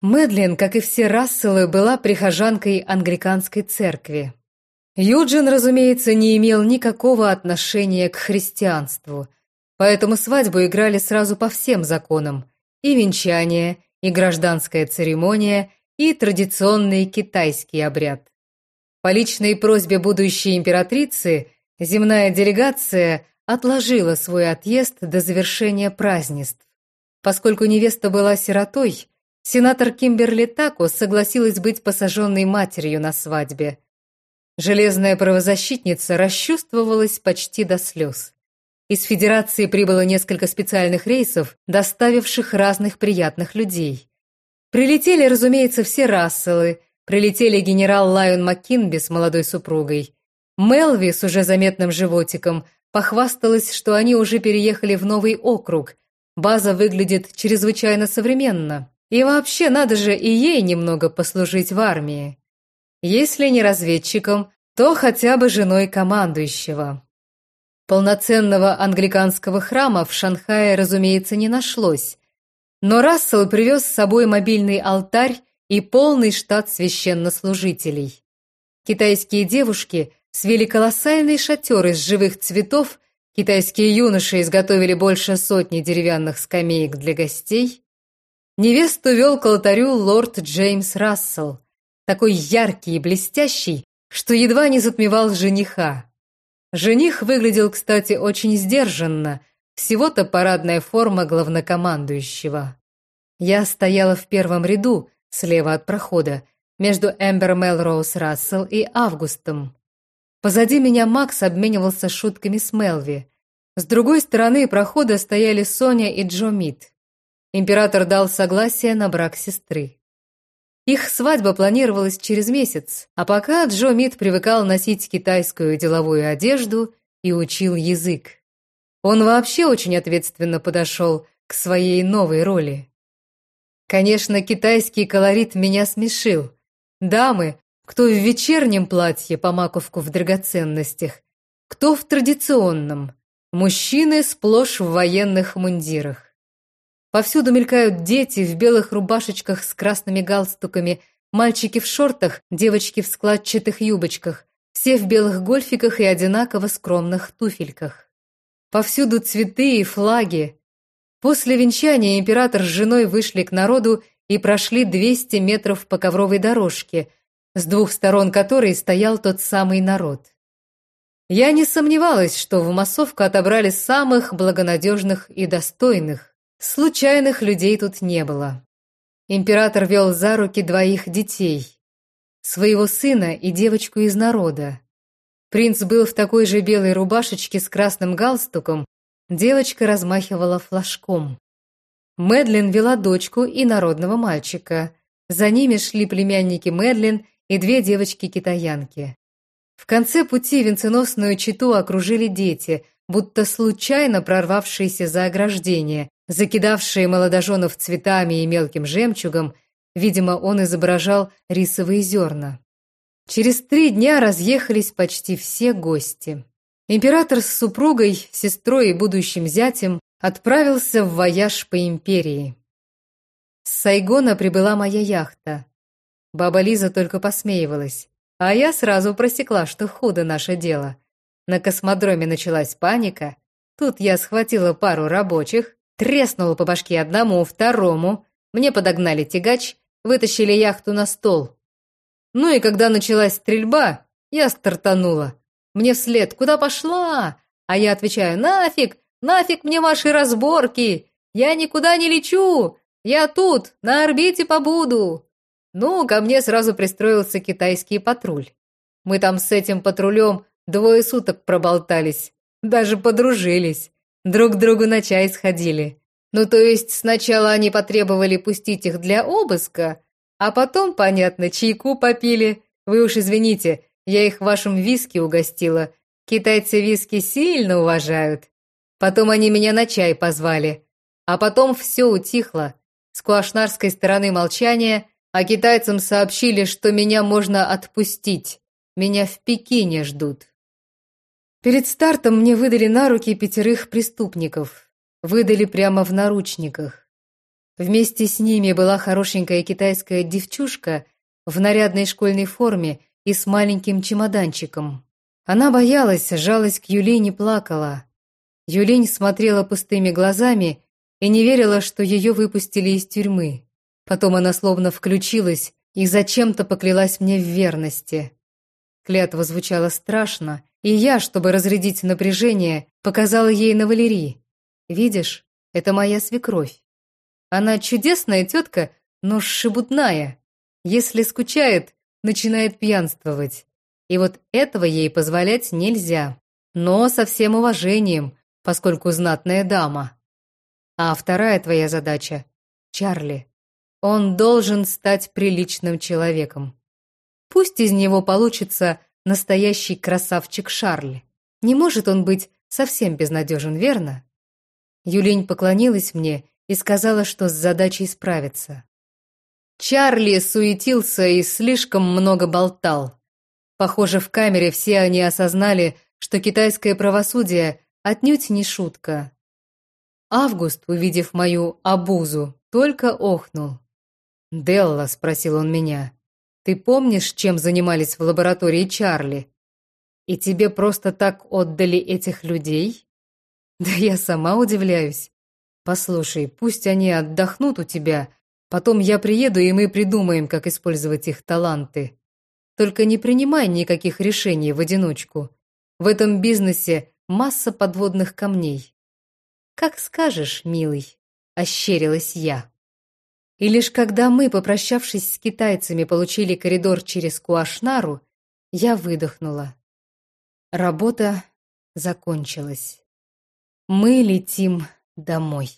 Мэдлин, как и все Расселы, была прихожанкой англиканской церкви. Юджин, разумеется, не имел никакого отношения к христианству, поэтому свадьбу играли сразу по всем законам – и венчание, и гражданская церемония, и традиционный китайский обряд. По личной просьбе будущей императрицы земная делегация отложила свой отъезд до завершения празднеств. Поскольку невеста была сиротой, сенатор Кимберли Тако согласилась быть посаженной матерью на свадьбе. Железная правозащитница расчувствовалась почти до слез. Из Федерации прибыло несколько специальных рейсов, доставивших разных приятных людей. Прилетели, разумеется, все Расселы, прилетели генерал Лайон Маккинби с молодой супругой. Мелви с уже заметным животиком похвасталась, что они уже переехали в новый округ. База выглядит чрезвычайно современно. И вообще, надо же и ей немного послужить в армии. Если не разведчиком, то хотя бы женой командующего. Полноценного англиканского храма в Шанхае, разумеется, не нашлось. Но Рассел привез с собой мобильный алтарь и полный штат священнослужителей. Китайские девушки свели колоссальный шатер из живых цветов, китайские юноши изготовили больше сотни деревянных скамеек для гостей. Невесту вел к алтарю лорд Джеймс Рассел, такой яркий и блестящий, что едва не затмевал жениха. Жених выглядел, кстати, очень сдержанно, всего-то парадная форма главнокомандующего. Я стояла в первом ряду, слева от прохода, между Эмбер Мелроуз Рассел и Августом. Позади меня Макс обменивался шутками с Мелви. С другой стороны прохода стояли Соня и Джо Мид. Император дал согласие на брак сестры. Их свадьба планировалась через месяц, а пока Джо Мид привыкал носить китайскую деловую одежду и учил язык. Он вообще очень ответственно подошел к своей новой роли. Конечно, китайский колорит меня смешил. Дамы, кто в вечернем платье по маковку в драгоценностях, кто в традиционном, мужчины сплошь в военных мундирах. Повсюду мелькают дети в белых рубашечках с красными галстуками, мальчики в шортах, девочки в складчатых юбочках, все в белых гольфиках и одинаково скромных туфельках. Повсюду цветы и флаги. После венчания император с женой вышли к народу и прошли 200 метров по ковровой дорожке, с двух сторон которой стоял тот самый народ. Я не сомневалась, что в массовку отобрали самых благонадежных и достойных. Случайных людей тут не было. Император вел за руки двоих детей. Своего сына и девочку из народа. Принц был в такой же белой рубашечке с красным галстуком, девочка размахивала флажком. Мэдлин вела дочку и народного мальчика. За ними шли племянники Мэдлин и две девочки-китаянки. В конце пути венценосную читу окружили дети, будто случайно прорвавшиеся за ограждение, закидавшие молодоженов цветами и мелким жемчугом, видимо, он изображал рисовые зерна. Через три дня разъехались почти все гости. Император с супругой, сестрой и будущим зятем отправился в вояж по империи. С Сайгона прибыла моя яхта. Баба Лиза только посмеивалась, а я сразу просекла, что худо наше дело. На космодроме началась паника, тут я схватила пару рабочих, Треснуло по башке одному, второму. Мне подогнали тягач, вытащили яхту на стол. Ну и когда началась стрельба, я стартанула. Мне вслед «Куда пошла?» А я отвечаю «Нафиг! Нафиг мне ваши разборки! Я никуда не лечу! Я тут, на орбите побуду!» Ну, ко мне сразу пристроился китайский патруль. Мы там с этим патрулем двое суток проболтались, даже подружились. Друг другу на чай сходили. Ну, то есть сначала они потребовали пустить их для обыска, а потом, понятно, чайку попили. Вы уж извините, я их вашим виски угостила. Китайцы виски сильно уважают. Потом они меня на чай позвали. А потом все утихло. С куашнарской стороны молчания, а китайцам сообщили, что меня можно отпустить. Меня в Пекине ждут. Перед стартом мне выдали на руки пятерых преступников. Выдали прямо в наручниках. Вместе с ними была хорошенькая китайская девчушка в нарядной школьной форме и с маленьким чемоданчиком. Она боялась, жалась к Юлине, плакала. Юлинь смотрела пустыми глазами и не верила, что ее выпустили из тюрьмы. Потом она словно включилась и зачем-то поклялась мне в верности. Клятва звучала страшно, и я, чтобы разрядить напряжение, показала ей на Валерии. «Видишь, это моя свекровь. Она чудесная тетка, но шебутная. Если скучает, начинает пьянствовать. И вот этого ей позволять нельзя. Но со всем уважением, поскольку знатная дама. А вторая твоя задача — Чарли. Он должен стать приличным человеком. Пусть из него получится настоящий красавчик Шарль. Не может он быть совсем безнадежен, верно? Юлень поклонилась мне и сказала, что с задачей справится. Чарли суетился и слишком много болтал. Похоже, в камере все они осознали, что китайское правосудие отнюдь не шутка. Август, увидев мою обузу, только охнул. «Делла», — спросил он меня, — «ты помнишь, чем занимались в лаборатории Чарли? И тебе просто так отдали этих людей?» «Да я сама удивляюсь. Послушай, пусть они отдохнут у тебя, потом я приеду, и мы придумаем, как использовать их таланты. Только не принимай никаких решений в одиночку. В этом бизнесе масса подводных камней. Как скажешь, милый, ощерилась я. И лишь когда мы, попрощавшись с китайцами, получили коридор через Куашнару, я выдохнула. Работа закончилась. Мы летим домой.